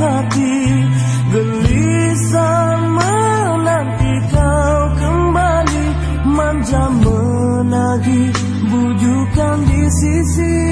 hati gelisah menanti kau kembali manja menagih bujukan di sisi